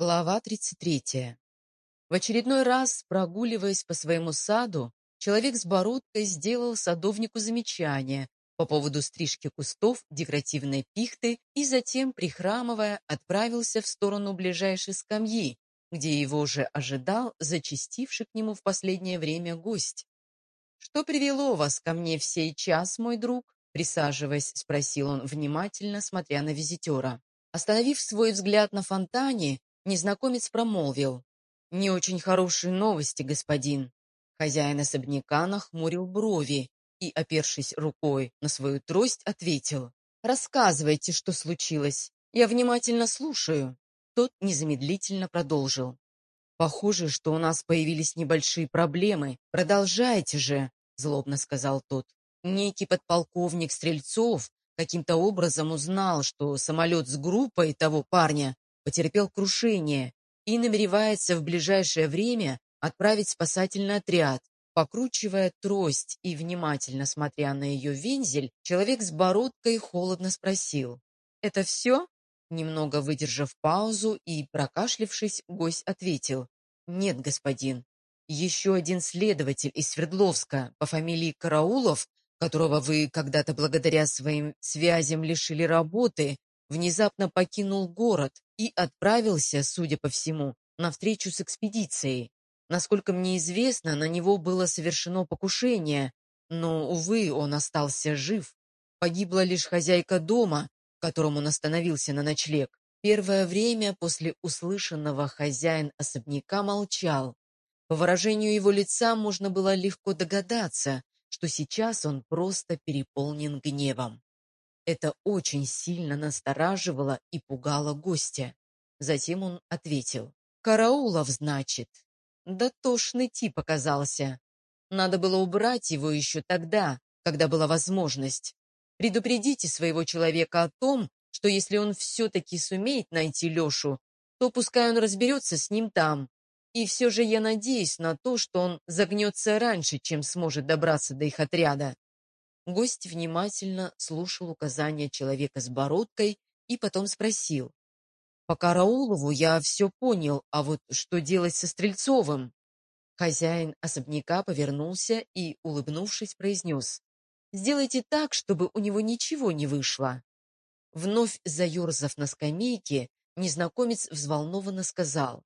Глава 33. В очередной раз, прогуливаясь по своему саду, человек с бородкой сделал садовнику замечание по поводу стрижки кустов декоративной пихты и затем, прихрамывая, отправился в сторону ближайшей скамьи, где его же ожидал зачастивший к нему в последнее время гость. «Что привело вас ко мне в сей час, мой друг?» Присаживаясь, спросил он, внимательно смотря на визитера. Остановив свой взгляд на фонтане, Незнакомец промолвил. «Не очень хорошие новости, господин». Хозяин особняка нахмурил брови и, опершись рукой на свою трость, ответил. «Рассказывайте, что случилось. Я внимательно слушаю». Тот незамедлительно продолжил. «Похоже, что у нас появились небольшие проблемы. Продолжайте же», — злобно сказал тот. Некий подполковник Стрельцов каким-то образом узнал, что самолет с группой того парня потерпел крушение и намеревается в ближайшее время отправить спасательный отряд. Покручивая трость и внимательно смотря на ее вензель, человек с бородкой холодно спросил. «Это все?» Немного выдержав паузу и прокашлившись, гость ответил. «Нет, господин. Еще один следователь из Свердловска по фамилии Караулов, которого вы когда-то благодаря своим связям лишили работы, внезапно покинул город и отправился, судя по всему, на встречу с экспедицией. Насколько мне известно, на него было совершено покушение, но, увы, он остался жив. Погибла лишь хозяйка дома, в котором он остановился на ночлег. Первое время после услышанного хозяин особняка молчал. По выражению его лица можно было легко догадаться, что сейчас он просто переполнен гневом. Это очень сильно настораживало и пугало гостя. Затем он ответил. «Караулов, значит?» Да тошный тип оказался. Надо было убрать его еще тогда, когда была возможность. Предупредите своего человека о том, что если он все-таки сумеет найти Лешу, то пускай он разберется с ним там. И все же я надеюсь на то, что он загнется раньше, чем сможет добраться до их отряда. Гость внимательно слушал указания человека с бородкой и потом спросил. «По Караулову я все понял, а вот что делать со Стрельцовым?» Хозяин особняка повернулся и, улыбнувшись, произнес. «Сделайте так, чтобы у него ничего не вышло». Вновь заерзав на скамейке, незнакомец взволнованно сказал.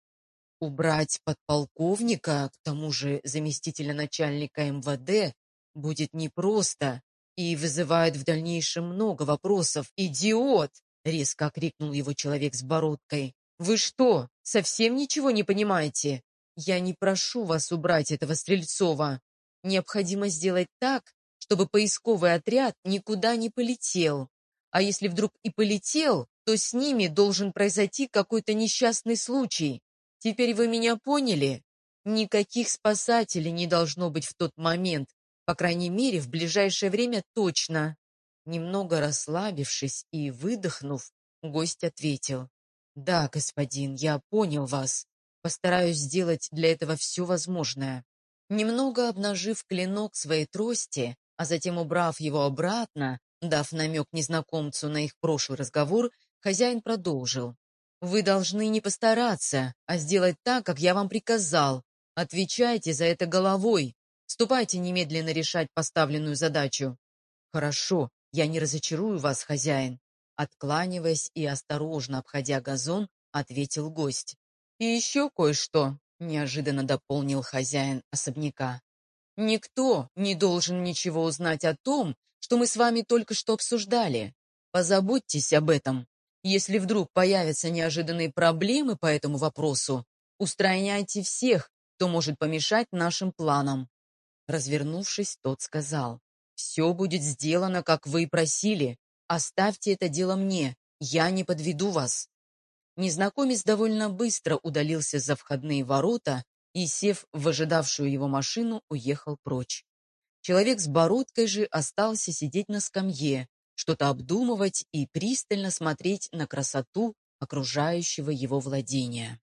«Убрать подполковника, к тому же заместителя начальника МВД, будет непросто и вызывает в дальнейшем много вопросов. «Идиот!» — резко окрикнул его человек с бородкой. «Вы что, совсем ничего не понимаете? Я не прошу вас убрать этого Стрельцова. Необходимо сделать так, чтобы поисковый отряд никуда не полетел. А если вдруг и полетел, то с ними должен произойти какой-то несчастный случай. Теперь вы меня поняли? Никаких спасателей не должно быть в тот момент, по крайней мере, в ближайшее время точно. Немного расслабившись и выдохнув, гость ответил. «Да, господин, я понял вас. Постараюсь сделать для этого все возможное». Немного обнажив клинок своей трости, а затем убрав его обратно, дав намек незнакомцу на их прошлый разговор, хозяин продолжил. «Вы должны не постараться, а сделать так, как я вам приказал. Отвечайте за это головой. Ступайте немедленно решать поставленную задачу. Хорошо, я не разочарую вас, хозяин. Откланиваясь и осторожно обходя газон, ответил гость. И еще кое-что, неожиданно дополнил хозяин особняка. Никто не должен ничего узнать о том, что мы с вами только что обсуждали. Позаботьтесь об этом. Если вдруг появятся неожиданные проблемы по этому вопросу, устраняйте всех, кто может помешать нашим планам. Развернувшись, тот сказал, «Все будет сделано, как вы просили. Оставьте это дело мне, я не подведу вас». Незнакомец довольно быстро удалился за входные ворота и, сев в ожидавшую его машину, уехал прочь. Человек с бородкой же остался сидеть на скамье, что-то обдумывать и пристально смотреть на красоту окружающего его владения.